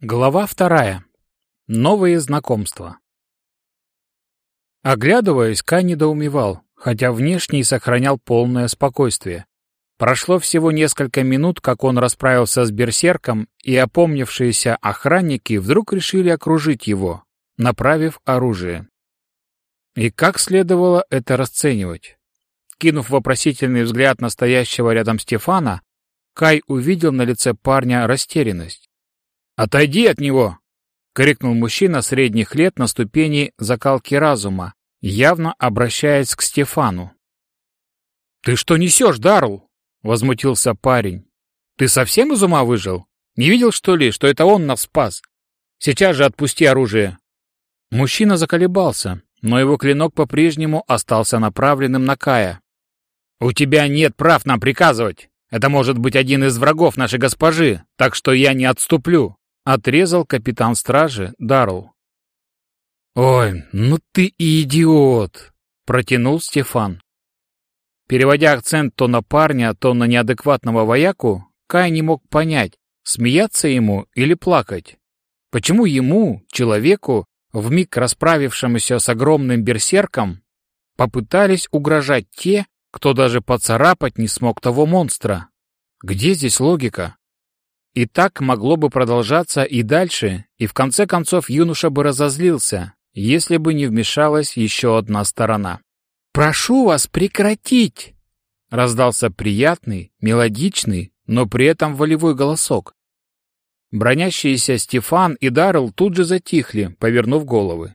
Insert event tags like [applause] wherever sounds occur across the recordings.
Глава вторая. Новые знакомства. Оглядываясь, Кай недоумевал, хотя внешне и сохранял полное спокойствие. Прошло всего несколько минут, как он расправился с берсерком, и опомнившиеся охранники вдруг решили окружить его, направив оружие. И как следовало это расценивать? Кинув вопросительный взгляд на стоящего рядом Стефана, Кай увидел на лице парня растерянность. «Отойди от него!» — крикнул мужчина средних лет на ступени закалки разума, явно обращаясь к Стефану. «Ты что несешь, Дарл?» — возмутился парень. «Ты совсем из ума выжил? Не видел, что ли, что это он нас спас? Сейчас же отпусти оружие!» Мужчина заколебался, но его клинок по-прежнему остался направленным на Кая. «У тебя нет прав нам приказывать! Это может быть один из врагов нашей госпожи, так что я не отступлю!» Отрезал капитан стражи Дарл. «Ой, ну ты идиот!» — протянул Стефан. Переводя акцент то на парня, то на неадекватного вояку, Кай не мог понять, смеяться ему или плакать. Почему ему, человеку, вмиг расправившемуся с огромным берсерком, попытались угрожать те, кто даже поцарапать не смог того монстра? Где здесь логика? И так могло бы продолжаться и дальше, и в конце концов юноша бы разозлился, если бы не вмешалась еще одна сторона. «Прошу вас прекратить!» Раздался приятный, мелодичный, но при этом волевой голосок. Бронящиеся Стефан и Даррелл тут же затихли, повернув головы.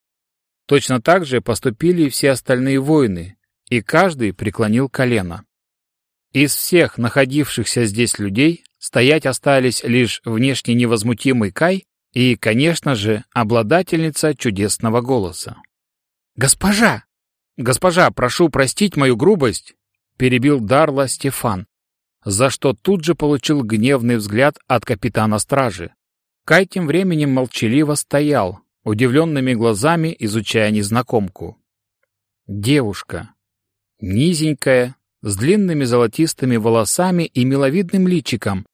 Точно так же поступили все остальные воины, и каждый преклонил колено. Из всех находившихся здесь людей Стоять остались лишь внешне невозмутимый Кай и, конечно же, обладательница чудесного голоса. «Госпожа! Госпожа, прошу простить мою грубость!» — перебил Дарла Стефан, за что тут же получил гневный взгляд от капитана стражи. Кай тем временем молчаливо стоял, удивленными глазами изучая незнакомку. Девушка. Низенькая, с длинными золотистыми волосами и миловидным личиком,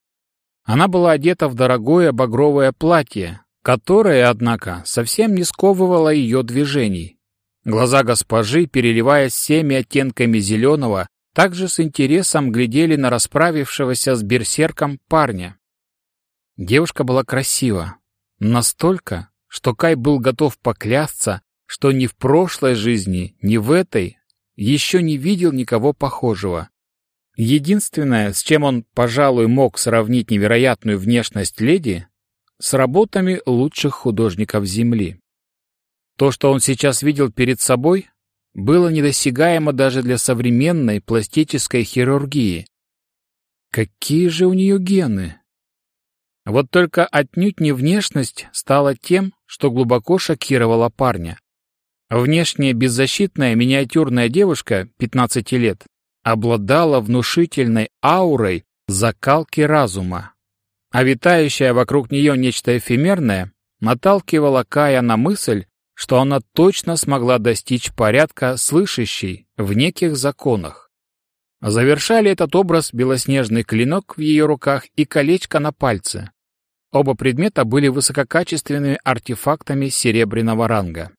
она была одета в дорогое багровое платье, которое, однако, совсем не сковывало ее движений. Глаза госпожи, переливаясь всеми оттенками зеленого, также с интересом глядели на расправившегося с берсерком парня. Девушка была красива. Настолько, что Кай был готов поклясться, что ни в прошлой жизни, ни в этой еще не видел никого похожего. Единственное, с чем он, пожалуй, мог сравнить невероятную внешность леди, с работами лучших художников Земли. То, что он сейчас видел перед собой, было недосягаемо даже для современной пластической хирургии. Какие же у нее гены? Вот только отнюдь не внешность стала тем, что глубоко шокировало парня. Внешне беззащитная миниатюрная девушка 15 лет обладала внушительной аурой закалки разума, а витающее вокруг нее нечто эфемерное наталкивало Кая на мысль, что она точно смогла достичь порядка слышащей в неких законах. Завершали этот образ белоснежный клинок в ее руках и колечко на пальце. Оба предмета были высококачественными артефактами серебряного ранга.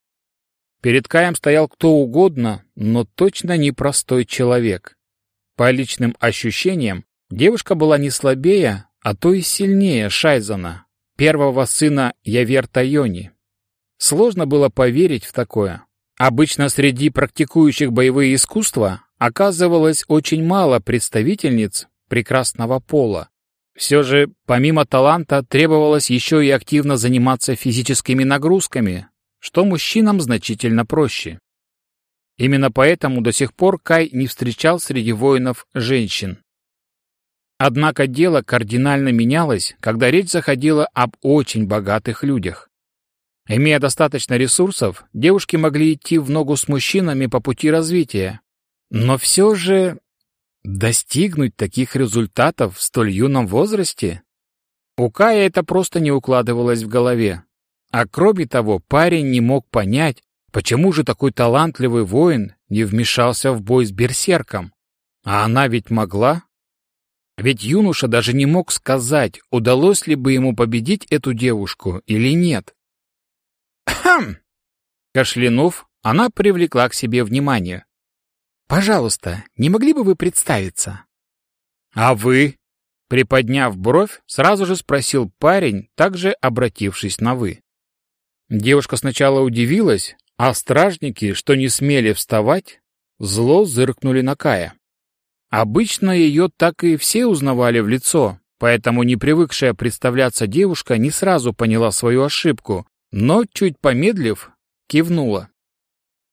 Перед Каем стоял кто угодно, но точно не простой человек. По личным ощущениям, девушка была не слабее, а то и сильнее Шайзана, первого сына Яверта Йони. Сложно было поверить в такое. Обычно среди практикующих боевые искусства оказывалось очень мало представительниц прекрасного пола. Все же, помимо таланта, требовалось еще и активно заниматься физическими нагрузками, что мужчинам значительно проще. Именно поэтому до сих пор Кай не встречал среди воинов женщин. Однако дело кардинально менялось, когда речь заходила об очень богатых людях. Имея достаточно ресурсов, девушки могли идти в ногу с мужчинами по пути развития. Но все же достигнуть таких результатов в столь юном возрасте? У Кая это просто не укладывалось в голове. А кроме того, парень не мог понять, Почему же такой талантливый воин не вмешался в бой с берсерком? А она ведь могла? Ведь юноша даже не мог сказать, удалось ли бы ему победить эту девушку или нет. «Хм!» Кашлянув, она привлекла к себе внимание. «Пожалуйста, не могли бы вы представиться?» «А вы?» Приподняв бровь, сразу же спросил парень, также обратившись на «вы». Девушка сначала удивилась, а стражники, что не смели вставать, зло зыркнули на Кая. Обычно ее так и все узнавали в лицо, поэтому не привыкшая представляться девушка не сразу поняла свою ошибку, но, чуть помедлив, кивнула.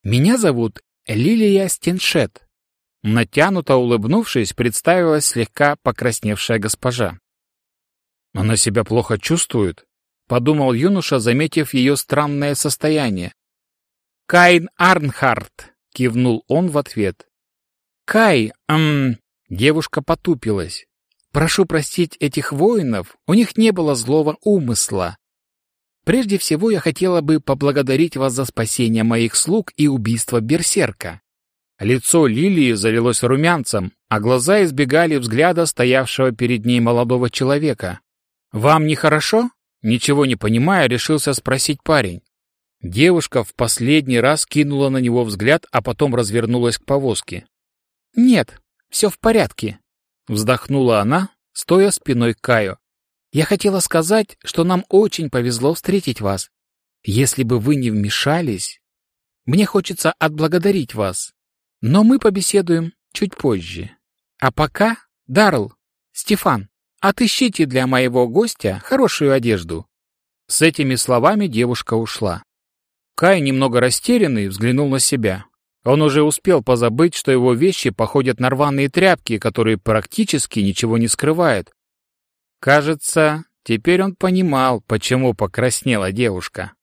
«Меня зовут Лилия Стеншет», Натянуто улыбнувшись, представилась слегка покрасневшая госпожа. «Она себя плохо чувствует?» — подумал юноша, заметив ее странное состояние. «Кайн Арнхарт!» — кивнул он в ответ. «Кай, эм...» — девушка потупилась. «Прошу простить этих воинов, у них не было злого умысла. Прежде всего я хотела бы поблагодарить вас за спасение моих слуг и убийство берсерка. Лицо Лилии залилось румянцем, а глаза избегали взгляда стоявшего перед ней молодого человека. «Вам нехорошо?» Ничего не понимая, решился спросить парень. Девушка в последний раз кинула на него взгляд, а потом развернулась к повозке. «Нет, все в порядке», — вздохнула она, стоя спиной к Каю. «Я хотела сказать, что нам очень повезло встретить вас. Если бы вы не вмешались, мне хочется отблагодарить вас. Но мы побеседуем чуть позже. А пока, Дарл, Стефан, отыщите для моего гостя хорошую одежду». С этими словами девушка ушла. Кай, немного растерянный, взглянул на себя. Он уже успел позабыть, что его вещи походят на рваные тряпки, которые практически ничего не скрывают. Кажется, теперь он понимал, почему покраснела девушка.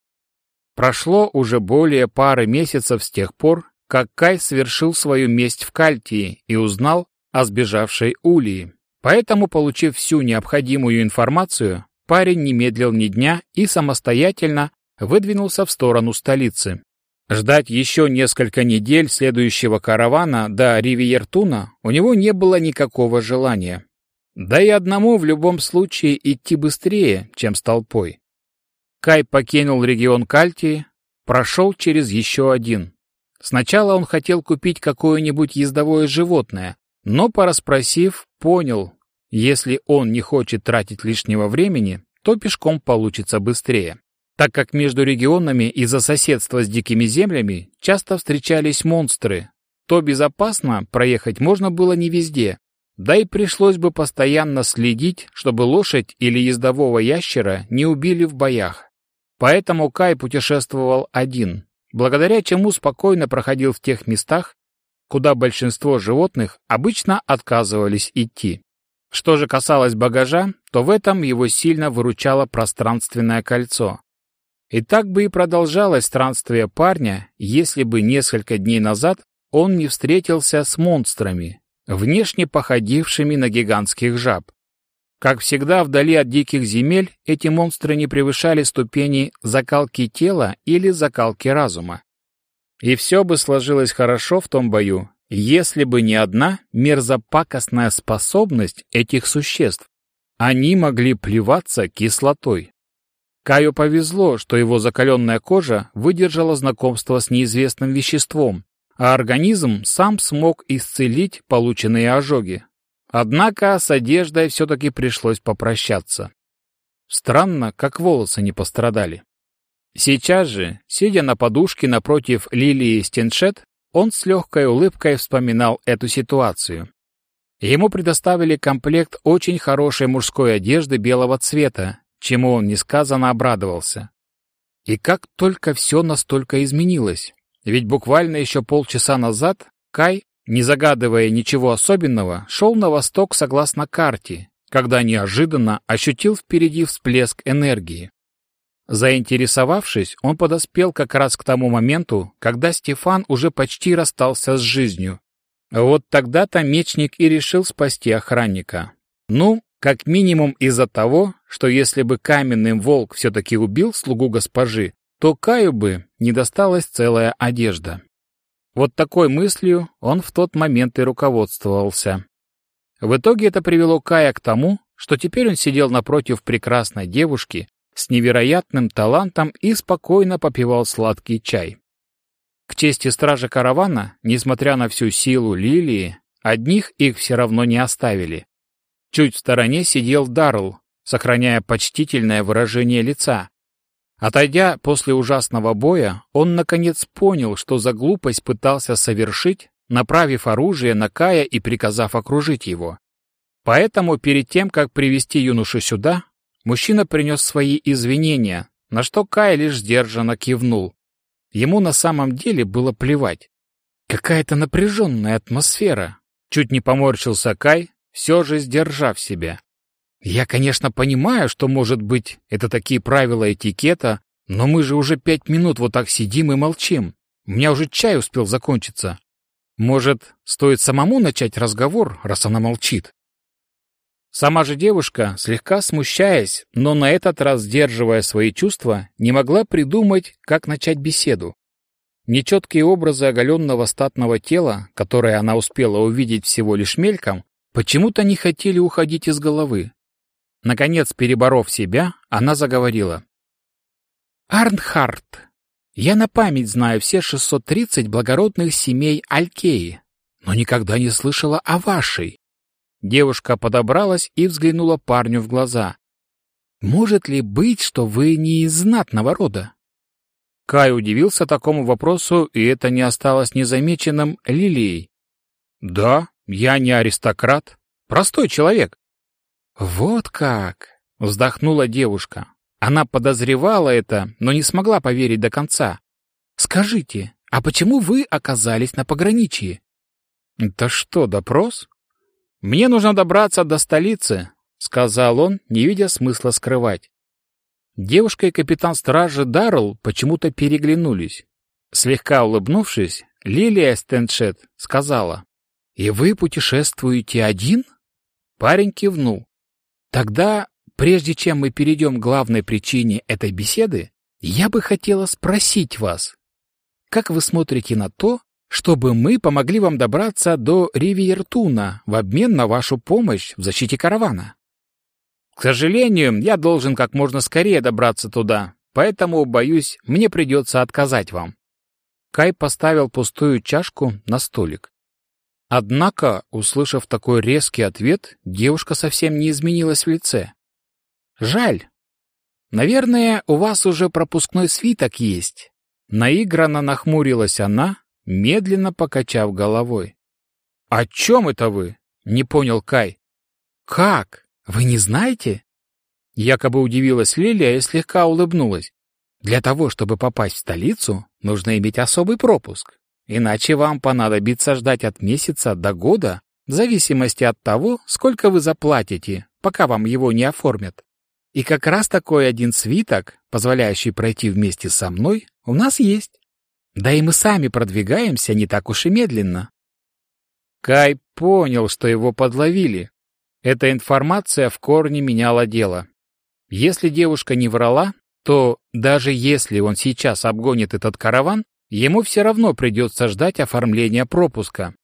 Прошло уже более пары месяцев с тех пор, как Кай совершил свою месть в Кальтии и узнал о сбежавшей Улии. Поэтому, получив всю необходимую информацию, парень не медлил ни дня и самостоятельно выдвинулся в сторону столицы. Ждать еще несколько недель следующего каравана до Ривиертуна у него не было никакого желания. Да и одному в любом случае идти быстрее, чем с толпой. Кай покинул регион Кальтии, прошел через еще один. Сначала он хотел купить какое-нибудь ездовое животное, но, пораспросив, понял, если он не хочет тратить лишнего времени, то пешком получится быстрее. Так как между регионами из-за соседства с дикими землями часто встречались монстры, то безопасно проехать можно было не везде, да и пришлось бы постоянно следить, чтобы лошадь или ездового ящера не убили в боях. Поэтому Кай путешествовал один, благодаря чему спокойно проходил в тех местах, куда большинство животных обычно отказывались идти. Что же касалось багажа, то в этом его сильно выручало пространственное кольцо. И так бы и продолжалось странствие парня, если бы несколько дней назад он не встретился с монстрами, внешне походившими на гигантских жаб. Как всегда, вдали от диких земель эти монстры не превышали ступени закалки тела или закалки разума. И все бы сложилось хорошо в том бою, если бы не одна мерзопакостная способность этих существ. Они могли плеваться кислотой. Каю повезло, что его закаленная кожа выдержала знакомство с неизвестным веществом, а организм сам смог исцелить полученные ожоги. Однако с одеждой все-таки пришлось попрощаться. Странно, как волосы не пострадали. Сейчас же, сидя на подушке напротив Лилии Стеншет, он с легкой улыбкой вспоминал эту ситуацию. Ему предоставили комплект очень хорошей мужской одежды белого цвета, чему он несказанно обрадовался. И как только все настолько изменилось, ведь буквально еще полчаса назад Кай не загадывая ничего особенного, шел на восток согласно карте, когда неожиданно ощутил впереди всплеск энергии. Заинтересовавшись, он подоспел как раз к тому моменту, когда Стефан уже почти расстался с жизнью. Вот тогда-то мечник и решил спасти охранника. Ну, как минимум из-за того, что если бы каменный волк все-таки убил слугу госпожи, то Каю бы не досталась целая одежда. Вот такой мыслью он в тот момент и руководствовался. В итоге это привело Кая к тому, что теперь он сидел напротив прекрасной девушки с невероятным талантом и спокойно попивал сладкий чай. К чести стража каравана, несмотря на всю силу лилии, одних их все равно не оставили. Чуть в стороне сидел Даррелл, сохраняя почтительное выражение лица. Отойдя после ужасного боя, он наконец понял, что за глупость пытался совершить, направив оружие на Кая и приказав окружить его. Поэтому перед тем, как привести юношу сюда, мужчина принес свои извинения, на что Кай лишь сдержанно кивнул. Ему на самом деле было плевать. Какая-то напряженная атмосфера. Чуть не поморщился Кай, все же сдержав себя. Я, конечно, понимаю, что, может быть, это такие правила этикета, но мы же уже пять минут вот так сидим и молчим. У меня уже чай успел закончиться. Может, стоит самому начать разговор, раз она молчит? Сама же девушка, слегка смущаясь, но на этот раз сдерживая свои чувства, не могла придумать, как начать беседу. Нечеткие образы оголенного статного тела, которые она успела увидеть всего лишь мельком, почему-то не хотели уходить из головы. Наконец, переборов себя, она заговорила. «Арнхард, я на память знаю все 630 благородных семей Алькеи, но никогда не слышала о вашей. Девушка подобралась и взглянула парню в глаза. «Может ли быть, что вы не из знатного рода?» Кай удивился такому вопросу, и это не осталось незамеченным Лилией. «Да, я не аристократ, простой человек». «Вот как!» — вздохнула девушка. Она подозревала это, но не смогла поверить до конца. «Скажите, а почему вы оказались на пограничье?» «Это что, допрос?» «Мне нужно добраться до столицы», — сказал он, не видя смысла скрывать. Девушка и капитан стражи Даррелл почему-то переглянулись. Слегка улыбнувшись, Лилия Стэншет сказала, «И вы путешествуете один?» Парень кивнул. «Тогда, прежде чем мы перейдем к главной причине этой беседы, я бы хотела спросить вас, как вы смотрите на то, чтобы мы помогли вам добраться до Ривиертуна в обмен на вашу помощь в защите каравана. К сожалению, я должен как можно скорее добраться туда, поэтому, боюсь, мне придется отказать вам. Кай поставил пустую чашку на столик. Однако, услышав такой резкий ответ, девушка совсем не изменилась в лице. «Жаль. Наверное, у вас уже пропускной свиток есть». Наигранно нахмурилась она, медленно покачав головой. «О чем это вы?» — не понял Кай. «Как? Вы не знаете?» Якобы удивилась Лилия и слегка улыбнулась. «Для того, чтобы попасть в столицу, нужно иметь особый пропуск. Иначе вам понадобится ждать от месяца до года, в зависимости от того, сколько вы заплатите, пока вам его не оформят. И как раз такой один свиток, позволяющий пройти вместе со мной, у нас есть. Да и мы сами продвигаемся не так уж и медленно. Кай понял, что его подловили. Эта информация в корне меняла дело. Если девушка не врала, то даже если он сейчас обгонит этот караван, ему все равно придется ждать оформления пропуска.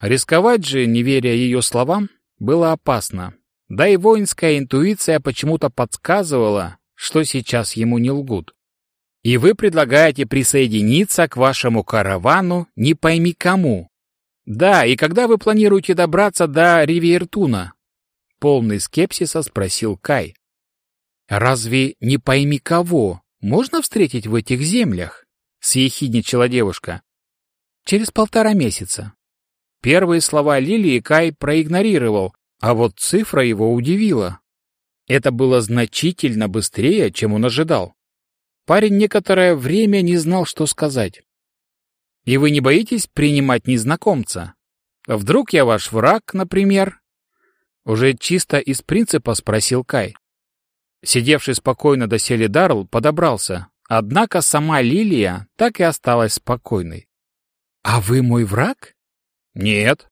Рисковать же, не веря ее словам, было опасно. Да и воинская интуиция почему-то подсказывала, что сейчас ему не лгут. И вы предлагаете присоединиться к вашему каравану не пойми кому. Да, и когда вы планируете добраться до Ривиертуна? Полный скепсиса спросил Кай. Разве не пойми кого можно встретить в этих землях? Съехидничала девушка. Через полтора месяца. Первые слова Лилии Кай проигнорировал, а вот цифра его удивила. Это было значительно быстрее, чем он ожидал. Парень некоторое время не знал, что сказать. «И вы не боитесь принимать незнакомца? Вдруг я ваш враг, например?» Уже чисто из принципа спросил Кай. Сидевший спокойно доселе Дарл подобрался, однако сама Лилия так и осталась спокойной. «А вы мой враг?» «Нет».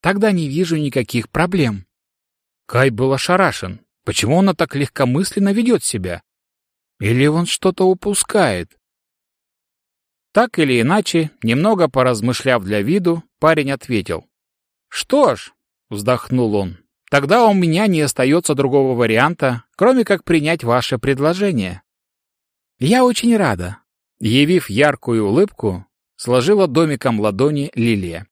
«Тогда не вижу никаких проблем». Кай был ошарашен. Почему она так легкомысленно ведет себя? Или он что-то упускает? Так или иначе, немного поразмышляв для виду, парень ответил. «Что ж, — вздохнул он, — «тогда у меня не остается другого варианта, кроме как принять ваше предложение». «Я очень рада», — явив яркую улыбку, сложила домиком ладони Лилия.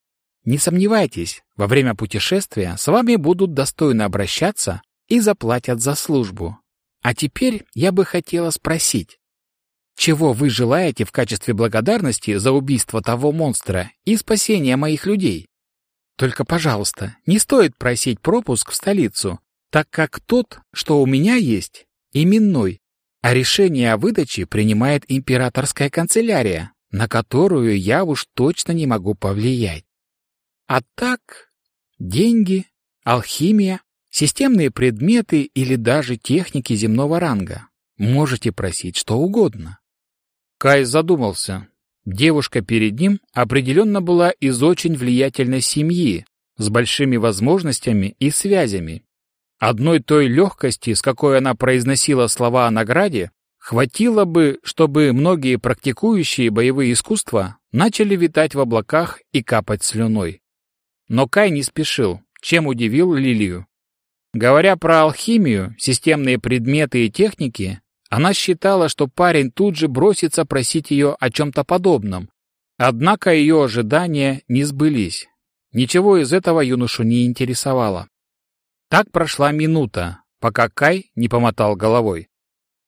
«Не сомневайтесь, во время путешествия с вами будут достойно обращаться и заплатят за службу. А теперь я бы хотела спросить, чего вы желаете в качестве благодарности за убийство того монстра и спасение моих людей? Только, пожалуйста, не стоит просить пропуск в столицу, так как тот, что у меня есть, именной, а решение о выдаче принимает императорская канцелярия, на которую я уж точно не могу повлиять. А так, деньги, алхимия, системные предметы или даже техники земного ранга. Можете просить что угодно. Кай задумался. Девушка перед ним определенно была из очень влиятельной семьи, с большими возможностями и связями. Одной той легкости, с какой она произносила слова о награде, хватило бы, чтобы многие практикующие боевые искусства начали витать в облаках и капать слюной. Но Кай не спешил, чем удивил Лилию. Говоря про алхимию, системные предметы и техники, она считала, что парень тут же бросится просить ее о чем-то подобном. Однако ее ожидания не сбылись. Ничего из этого юношу не интересовало. Так прошла минута, пока Кай не помотал головой.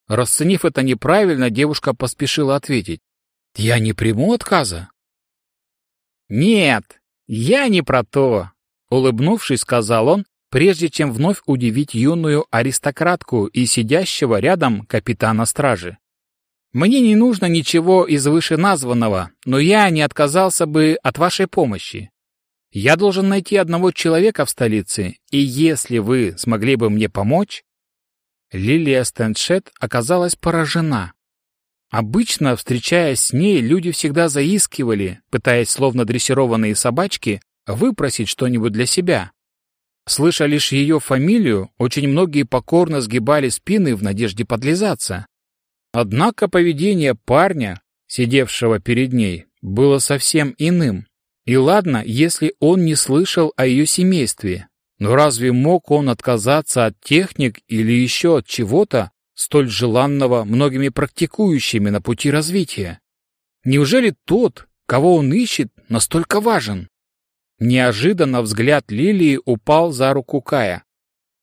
Расценив это неправильно, девушка поспешила ответить. «Я не приму отказа». «Нет, я не про то», — улыбнувшись, сказал он, прежде чем вновь удивить юную аристократку и сидящего рядом капитана стражи. «Мне не нужно ничего из вышеназванного, но я не отказался бы от вашей помощи. Я должен найти одного человека в столице, и если вы смогли бы мне помочь...» Лилия Стэншет оказалась поражена. Обычно, встречаясь с ней, люди всегда заискивали, пытаясь, словно дрессированные собачки, выпросить что-нибудь для себя. Слыша лишь ее фамилию, очень многие покорно сгибали спины в надежде подлизаться. Однако поведение парня, сидевшего перед ней, было совсем иным. И ладно, если он не слышал о ее семействе, но разве мог он отказаться от техник или еще от чего-то, столь желанного многими практикующими на пути развития? Неужели тот, кого он ищет, настолько важен? Неожиданно взгляд Лилии упал за руку Кая.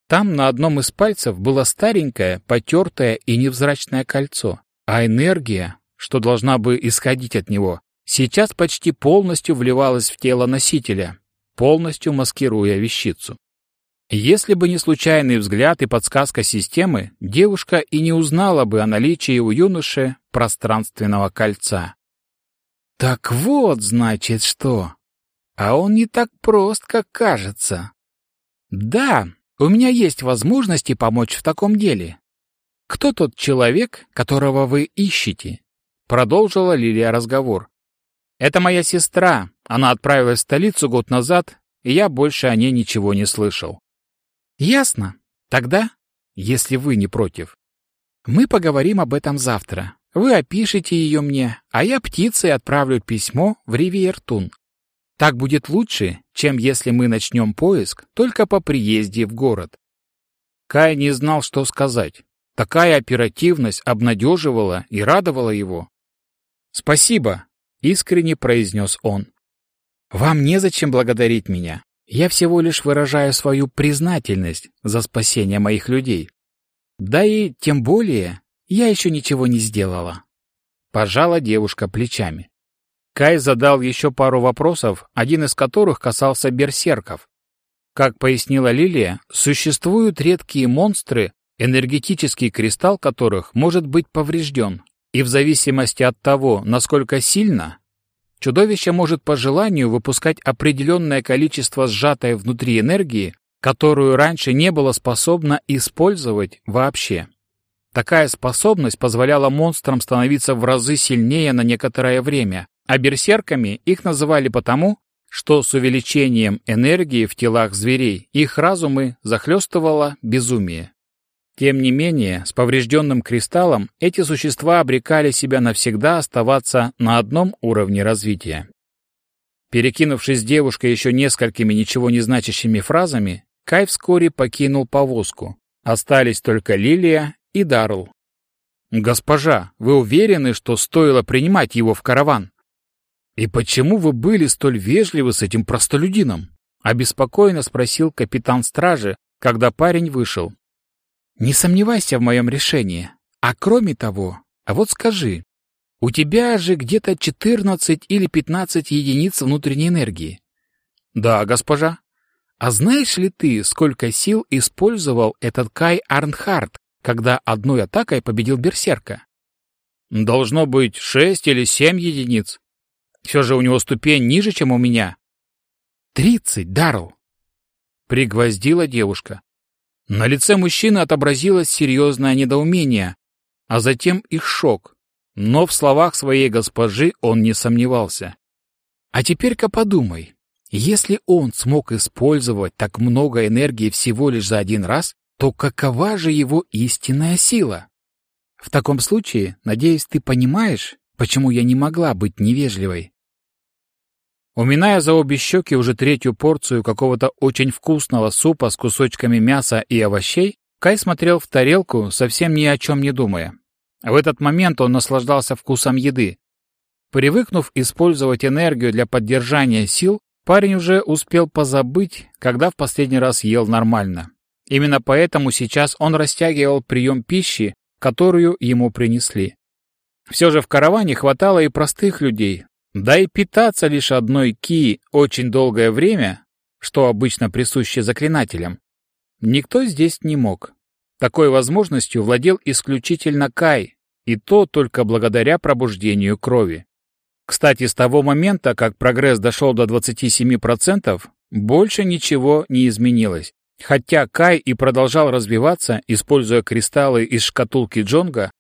Там на одном из пальцев было старенькое, потертое и невзрачное кольцо, а энергия, что должна бы исходить от него, сейчас почти полностью вливалась в тело носителя, полностью маскируя вещицу. Если бы не случайный взгляд и подсказка системы, девушка и не узнала бы о наличии у юноши пространственного кольца. «Так вот, значит, что!» А он не так прост, как кажется. Да, у меня есть возможности помочь в таком деле. Кто тот человек, которого вы ищете? Продолжила Лилия разговор. Это моя сестра. Она отправилась в столицу год назад, и я больше о ней ничего не слышал. Ясно. Тогда, если вы не против, мы поговорим об этом завтра. Вы опишите ее мне, а я птицей отправлю письмо в Ривиертун. Так будет лучше, чем если мы начнем поиск только по приезде в город. Кай не знал, что сказать. Такая оперативность обнадеживала и радовала его. «Спасибо», — искренне произнес он. «Вам незачем благодарить меня. Я всего лишь выражаю свою признательность за спасение моих людей. Да и, тем более, я еще ничего не сделала». Пожала девушка плечами. Кай задал еще пару вопросов, один из которых касался берсерков. Как пояснила Лилия, существуют редкие монстры, энергетический кристалл которых может быть поврежден, и в зависимости от того, насколько сильно, чудовище может по желанию выпускать определенное количество сжатой внутри энергии, которую раньше не было способно использовать вообще. Такая способность позволяла монстрам становиться в разы сильнее на некоторое время, а берсерками их называли потому, что с увеличением энергии в телах зверей их разумы захлестывало безумие. Тем не менее, с поврежденным кристаллом эти существа обрекали себя навсегда оставаться на одном уровне развития. Перекинувшись с девушкой еще несколькими ничего не значащими фразами, Кай вскоре покинул повозку. Остались только Лилия и Дарл. «Госпожа, вы уверены, что стоило принимать его в караван?» «И почему вы были столь вежливы с этим простолюдином?» — обеспокоенно спросил капитан стражи, когда парень вышел. «Не сомневайся в моем решении. А кроме того, а вот скажи, у тебя же где-то 14 или 15 единиц внутренней энергии». «Да, госпожа». «А знаешь ли ты, сколько сил использовал этот Кай Арнхард, когда одной атакой победил Берсерка?» «Должно быть шесть или семь единиц. Все же у него ступень ниже, чем у меня». «Тридцать, Даррелл!» Пригвоздила девушка. На лице мужчины отобразилось серьезное недоумение, а затем их шок. Но в словах своей госпожи он не сомневался. «А теперь-ка подумай, если он смог использовать так много энергии всего лишь за один раз, то какова же его истинная сила? В таком случае, надеюсь, ты понимаешь, почему я не могла быть невежливой. Уминая за обе щеки уже третью порцию какого-то очень вкусного супа с кусочками мяса и овощей, Кай смотрел в тарелку, совсем ни о чем не думая. В этот момент он наслаждался вкусом еды. Привыкнув использовать энергию для поддержания сил, парень уже успел позабыть, когда в последний раз ел нормально. Именно поэтому сейчас он растягивал прием пищи, которую ему принесли. Все же в караване хватало и простых людей, да и питаться лишь одной ки очень долгое время, что обычно присуще заклинателям, никто здесь не мог. Такой возможностью владел исключительно Кай, и то только благодаря пробуждению крови. Кстати, с того момента, как прогресс дошел до 27%, больше ничего не изменилось. Хотя Кай и продолжал развиваться, используя кристаллы из шкатулки Джонга,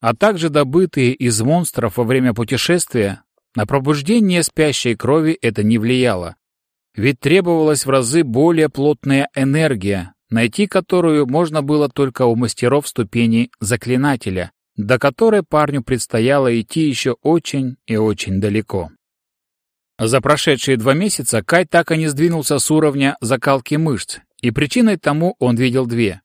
а также добытые из монстров во время путешествия, на пробуждение спящей крови это не влияло. Ведь требовалась в разы более плотная энергия, найти которую можно было только у мастеров ступени заклинателя, до которой парню предстояло идти еще очень и очень далеко. За прошедшие два месяца Кай так и не сдвинулся с уровня закалки мышц, и причиной тому он видел две.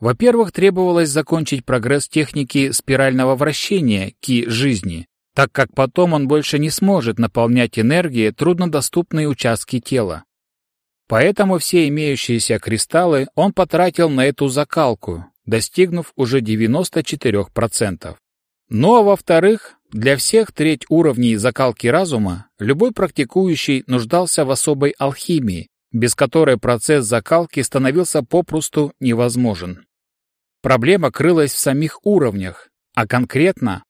Во-первых, требовалось закончить прогресс техники спирального вращения ки жизни, так как потом он больше не сможет наполнять энергией труднодоступные участки тела. Поэтому все имеющиеся кристаллы он потратил на эту закалку, достигнув уже 94%. Ну а во-вторых, для всех треть уровней закалки разума любой практикующий нуждался в особой алхимии, без которой процесс закалки становился попросту невозможен. Проблема крылась в самих уровнях, а конкретно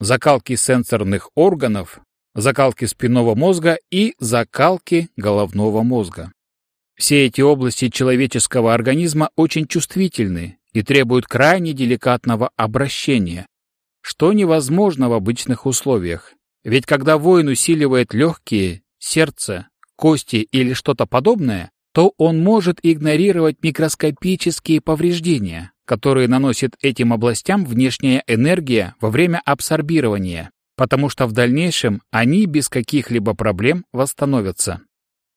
закалки сенсорных органов, закалки спинного мозга и закалки головного мозга. Все эти области человеческого организма очень чувствительны и требуют крайне деликатного обращения, что невозможно в обычных условиях. Ведь когда воин усиливает легкие, сердце, кости или что-то подобное, то он может игнорировать микроскопические повреждения, которые наносит этим областям внешняя энергия во время абсорбирования, потому что в дальнейшем они без каких-либо проблем восстановятся.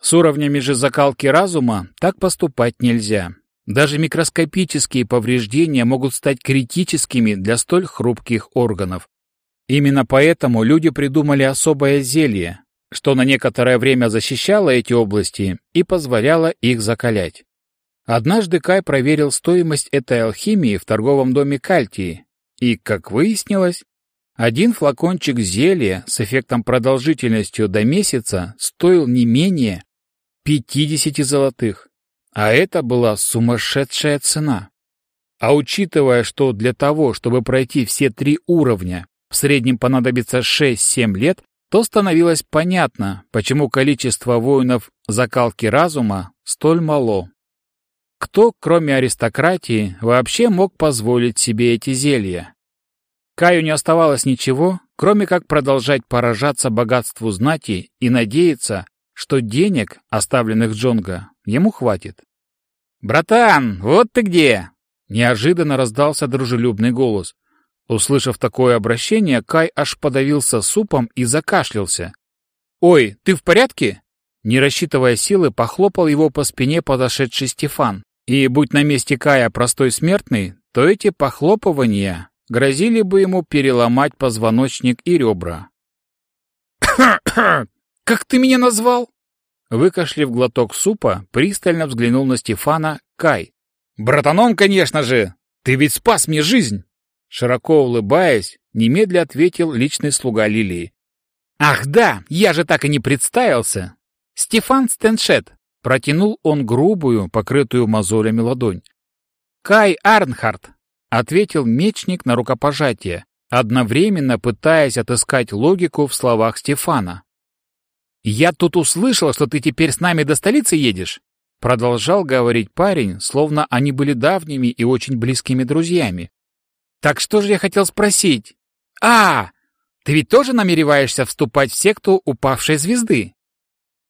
С уровнями же закалки разума так поступать нельзя. Даже микроскопические повреждения могут стать критическими для столь хрупких органов. Именно поэтому люди придумали особое зелье, что на некоторое время защищало эти области и позволяло их закалять. Однажды Кай проверил стоимость этой алхимии в торговом доме Кальтии, и, как выяснилось, один флакончик зелья с эффектом продолжительностью до месяца стоил не менее 50 золотых, а это была сумасшедшая цена. А учитывая, что для того, чтобы пройти все три уровня, в среднем понадобится 6-7 лет, то становилось понятно, почему количество воинов закалки разума столь мало. Кто, кроме аристократии, вообще мог позволить себе эти зелья? Каю не оставалось ничего, кроме как продолжать поражаться богатству знати и надеяться, что денег, оставленных Джонга, ему хватит. «Братан, вот ты где!» Неожиданно раздался дружелюбный голос. Услышав такое обращение, Кай аж подавился супом и закашлялся. «Ой, ты в порядке?» Не рассчитывая силы, похлопал его по спине подошедший Стефан. И будь на месте Кая простой смертный, то эти похлопывания грозили бы ему переломать позвоночник и ребра. [coughs] «Как ты меня назвал?» Выкашлив глоток супа, пристально взглянул на Стефана Кай. «Братаном, конечно же! Ты ведь спас мне жизнь!» Широко улыбаясь, немедля ответил личный слуга Лилии. «Ах да, я же так и не представился!» «Стефан Стеншет!» — протянул он грубую, покрытую мозолями ладонь. «Кай Арнхард!» — ответил мечник на рукопожатие, одновременно пытаясь отыскать логику в словах Стефана. «Я тут услышал, что ты теперь с нами до столицы едешь?» Продолжал говорить парень, словно они были давними и очень близкими друзьями. «Так что же я хотел спросить? А, ты ведь тоже намереваешься вступать в секту упавшей звезды?»